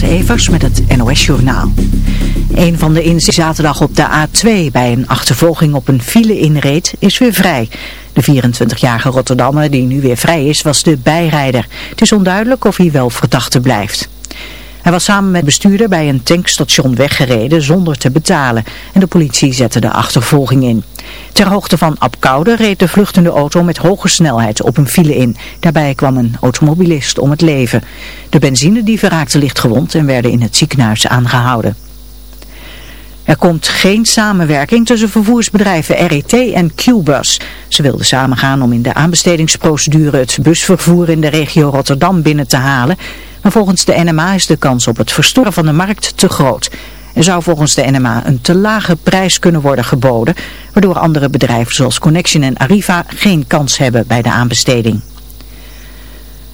Renate Evers met het NOS Journaal. Een van de inzittenden zaterdag op de A2 bij een achtervolging op een file inreed is weer vrij. De 24-jarige Rotterdammer die nu weer vrij is was de bijrijder. Het is onduidelijk of hij wel verdachte blijft. Hij was samen met bestuurder bij een tankstation weggereden zonder te betalen en de politie zette de achtervolging in. Ter hoogte van Apkoude reed de vluchtende auto met hoge snelheid op een file in. Daarbij kwam een automobilist om het leven. De benzinedieven raakten licht gewond en werden in het ziekenhuis aangehouden. Er komt geen samenwerking tussen vervoersbedrijven RET en QBus. Ze wilden samengaan om in de aanbestedingsprocedure het busvervoer in de regio Rotterdam binnen te halen. Maar volgens de NMA is de kans op het verstoren van de markt te groot. Er zou volgens de NMA een te lage prijs kunnen worden geboden, waardoor andere bedrijven zoals Connection en Arriva geen kans hebben bij de aanbesteding.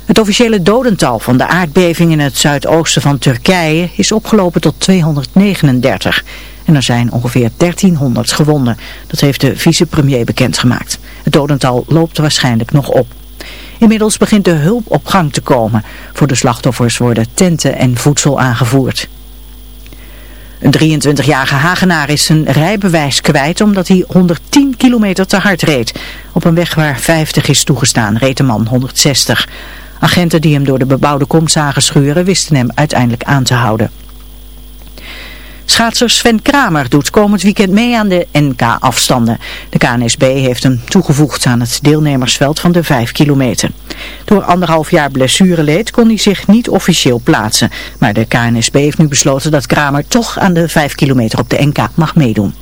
Het officiële dodental van de aardbeving in het zuidoosten van Turkije is opgelopen tot 239. En er zijn ongeveer 1300 gewonden. Dat heeft de vicepremier bekendgemaakt. Het dodental loopt waarschijnlijk nog op. Inmiddels begint de hulp op gang te komen. Voor de slachtoffers worden tenten en voedsel aangevoerd. Een 23-jarige Hagenaar is zijn rijbewijs kwijt omdat hij 110 kilometer te hard reed. Op een weg waar 50 is toegestaan reed de man 160. Agenten die hem door de bebouwde kom zagen schuren wisten hem uiteindelijk aan te houden. Schaatser Sven Kramer doet komend weekend mee aan de NK-afstanden. De KNSB heeft hem toegevoegd aan het deelnemersveld van de 5 kilometer. Door anderhalf jaar blessureleed kon hij zich niet officieel plaatsen. Maar de KNSB heeft nu besloten dat Kramer toch aan de 5 kilometer op de NK mag meedoen.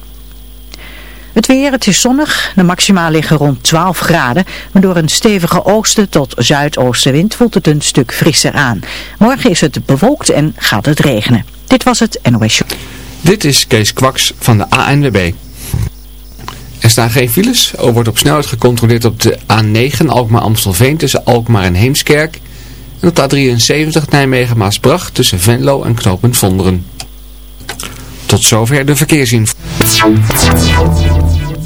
Het weer, het is zonnig. De maxima liggen rond 12 graden. Maar door een stevige oosten tot zuidoostenwind voelt het een stuk frisser aan. Morgen is het bewolkt en gaat het regenen. Dit was het NOS Show. Dit is Kees Kwaks van de ANWB. Er staan geen files. Er wordt op snelheid gecontroleerd op de A9 Alkmaar-Amstelveen tussen Alkmaar en Heemskerk. En op de A73 Nijmegen-Maasbracht tussen Venlo en Knopend Vonderen. Tot zover de verkeersinformatie.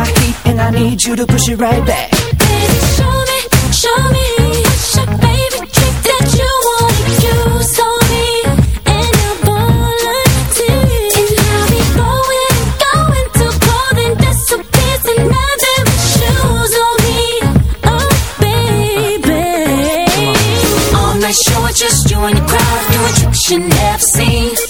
my heat and I need you to push it right back. Baby, show me, show me that you wanna use on me. And And I'll be going, going shoes on me. Oh, baby. All night just you and crowd doing tricks you never seen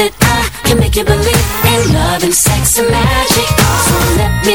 that I can make you believe in love and sex and magic.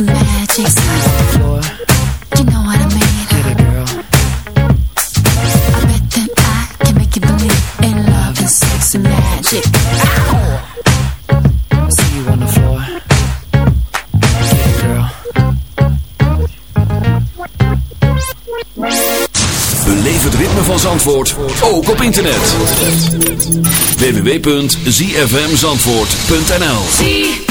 And magic. Floor. You know what I mean. Get it, girl. I bet that I can make you believe in love and sex and magic. See you on the floor. Get it, girl. Beleef het ritme van Zandvoort, ook op internet. www.zfmzandvoort.nl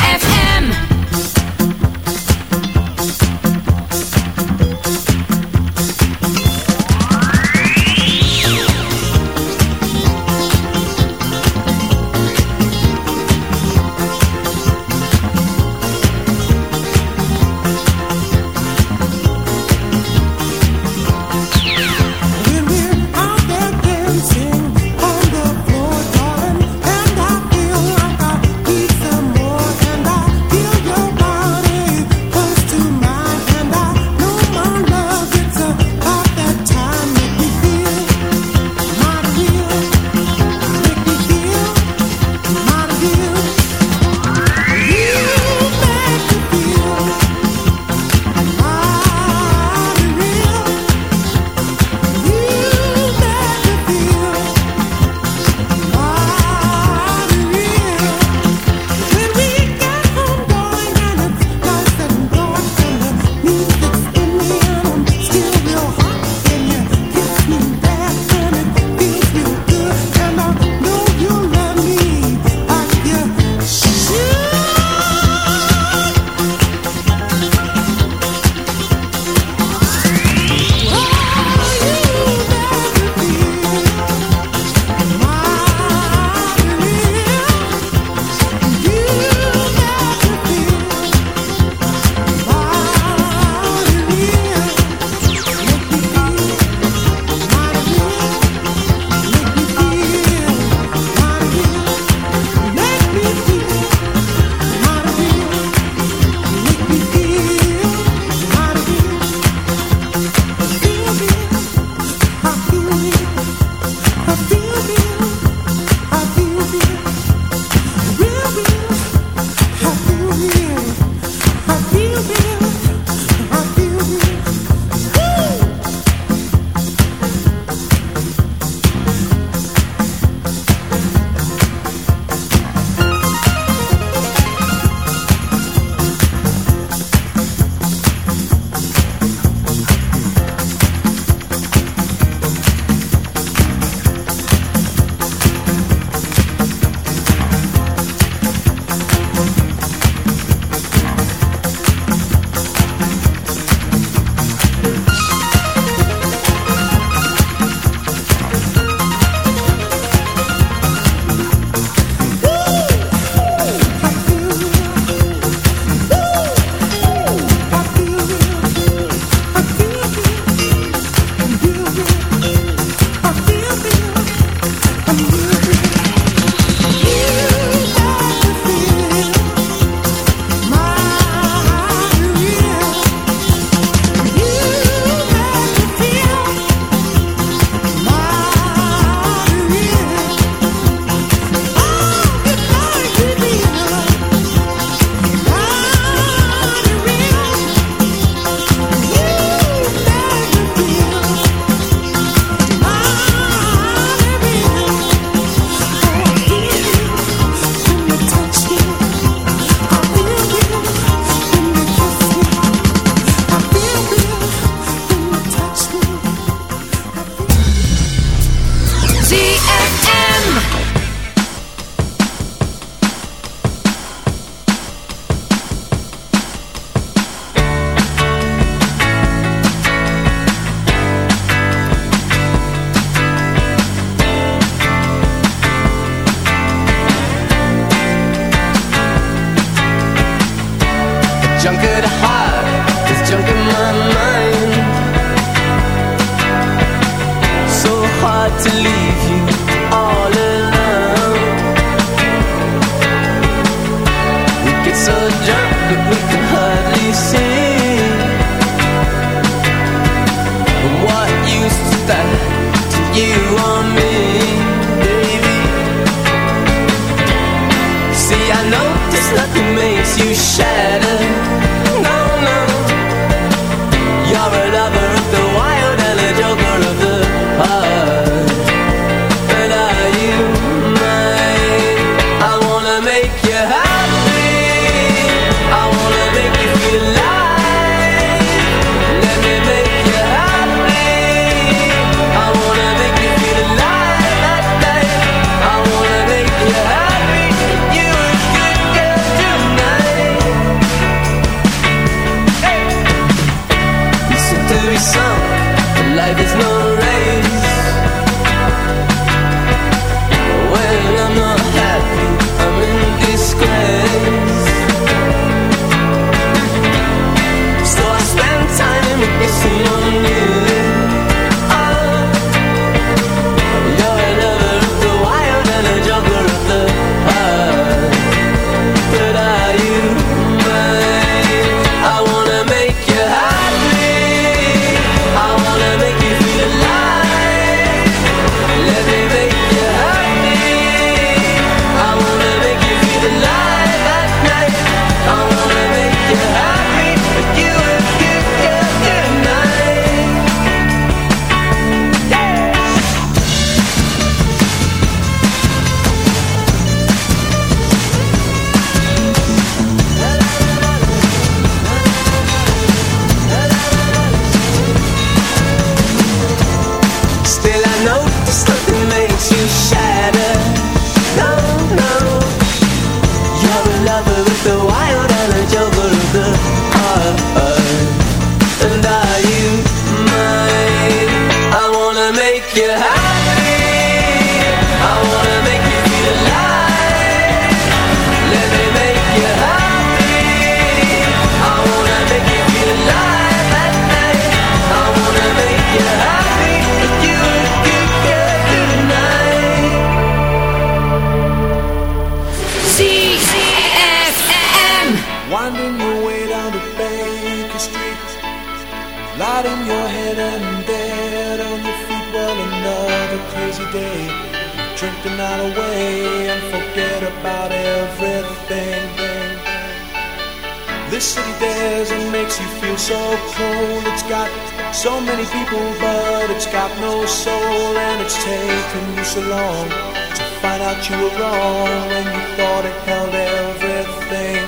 many people, but it's got no soul, and it's taken you so long to find out you were wrong when you thought it held everything.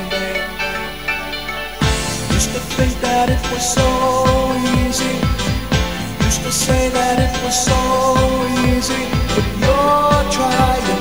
Used to think that it was so easy. Used to say that it was so easy, but you're trying.